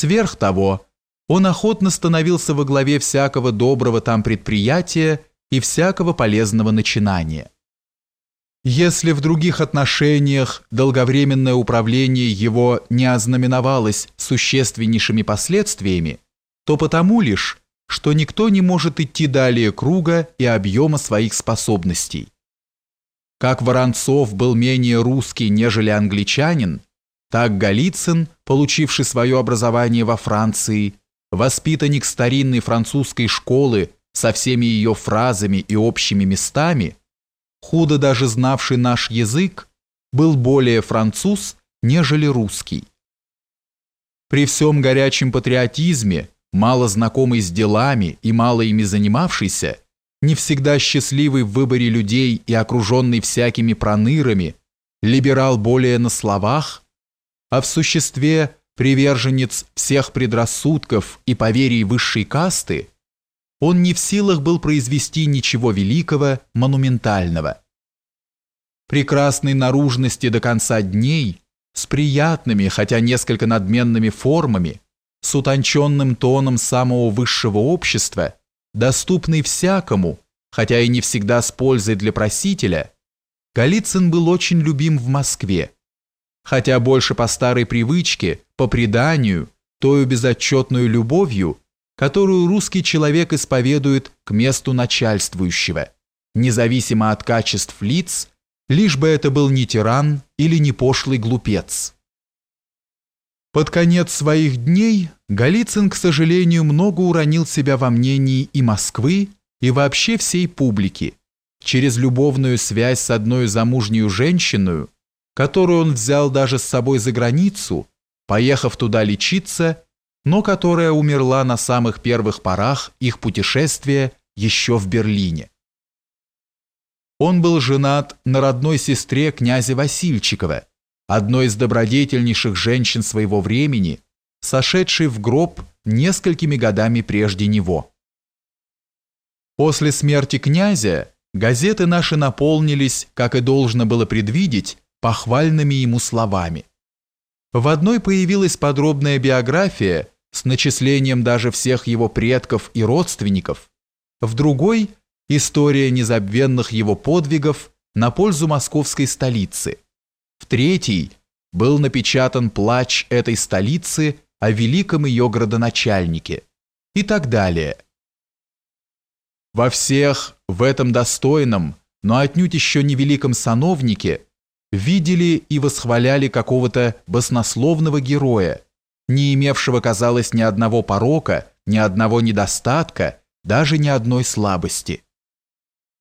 Сверх того, он охотно становился во главе всякого доброго там предприятия и всякого полезного начинания. Если в других отношениях долговременное управление его не ознаменовалось существеннейшими последствиями, то потому лишь, что никто не может идти далее круга и объема своих способностей. Как Воронцов был менее русский, нежели англичанин, так Голицын, получивший свое образование во Франции, воспитанник старинной французской школы со всеми ее фразами и общими местами, худо даже знавший наш язык, был более француз, нежели русский. При всем горячем патриотизме, мало знакомый с делами и мало ими занимавшийся, не всегда счастливый в выборе людей и окруженный всякими пронырами, либерал более на словах, а в существе приверженец всех предрассудков и поверий высшей касты, он не в силах был произвести ничего великого, монументального. Прекрасной наружности до конца дней, с приятными, хотя несколько надменными формами, с утонченным тоном самого высшего общества, доступный всякому, хотя и не всегда с пользой для просителя, Голицын был очень любим в Москве, хотя больше по старой привычке, по преданию, тою безотчетную любовью, которую русский человек исповедует к месту начальствующего, независимо от качеств лиц, лишь бы это был не тиран или не пошлый глупец. Под конец своих дней Голицын, к сожалению, много уронил себя во мнении и Москвы, и вообще всей публики, через любовную связь с одной замужней женщиной, которую он взял даже с собой за границу, поехав туда лечиться но которая умерла на самых первых порах их путешествия еще в Берлине. Он был женат на родной сестре князя Васильчикова, одной из добродетельнейших женщин своего времени, сошедшей в гроб несколькими годами прежде него. После смерти князя газеты наши наполнились, как и должно было предвидеть, похвальными ему словами. В одной появилась подробная биография с начислением даже всех его предков и родственников, в другой – история незабвенных его подвигов на пользу московской столицы, в третьей – был напечатан плач этой столицы о великом ее градоначальнике и так далее. Во всех в этом достойном, но отнюдь еще невеликом сановнике – видели и восхваляли какого-то баснословного героя, не имевшего, казалось, ни одного порока, ни одного недостатка, даже ни одной слабости.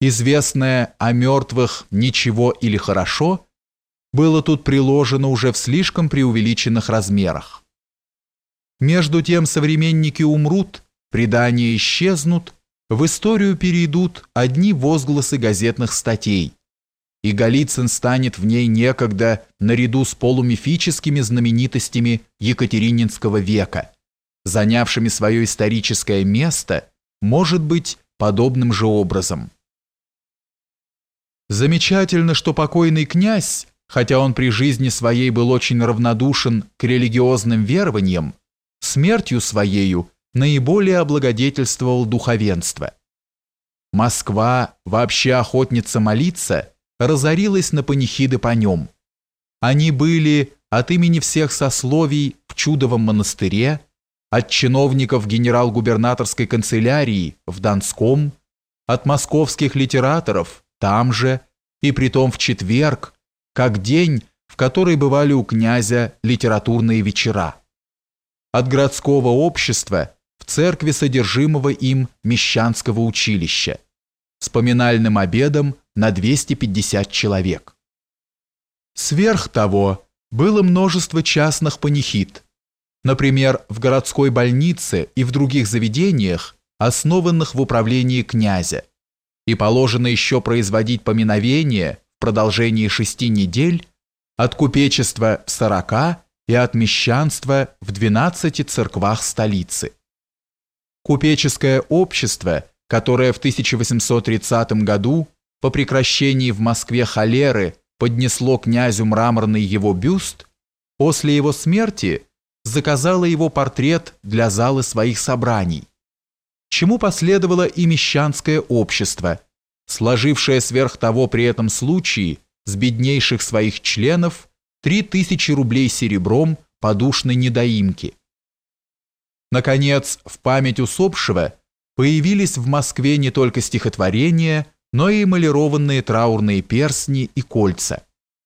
Известное о мертвых «ничего» или «хорошо» было тут приложено уже в слишком преувеличенных размерах. Между тем современники умрут, предания исчезнут, в историю перейдут одни возгласы газетных статей – и Голицын станет в ней некогда наряду с полумифическими знаменитостями Екатерининского века, занявшими свое историческое место, может быть, подобным же образом. Замечательно, что покойный князь, хотя он при жизни своей был очень равнодушен к религиозным верованиям, смертью своею наиболее облагодетельствовал духовенство. Москва, вообще охотница молиться – разорилась на панихиды по нем. Они были от имени всех сословий в Чудовом монастыре, от чиновников генерал-губернаторской канцелярии в Донском, от московских литераторов там же, и притом в четверг, как день, в который бывали у князя литературные вечера. От городского общества в церкви содержимого им Мещанского училища, с поминальным обедом на 250 человек. Сверх того, было множество частных панихид, например, в городской больнице и в других заведениях, основанных в управлении князя, и положено еще производить поминовение в продолжении шести недель от купечества в сорока и от мещанства в двенадцати церквах столицы. Купеческое общество, которое в 1830 году по прекращении в Москве холеры поднесло князю мраморный его бюст, после его смерти заказала его портрет для зала своих собраний, чему последовало и мещанское общество, сложившее сверх того при этом случае с беднейших своих членов 3000 рублей серебром подушной недоимки. Наконец, в память усопшего появились в Москве не только стихотворения, но и эмалированные траурные перстни и кольца –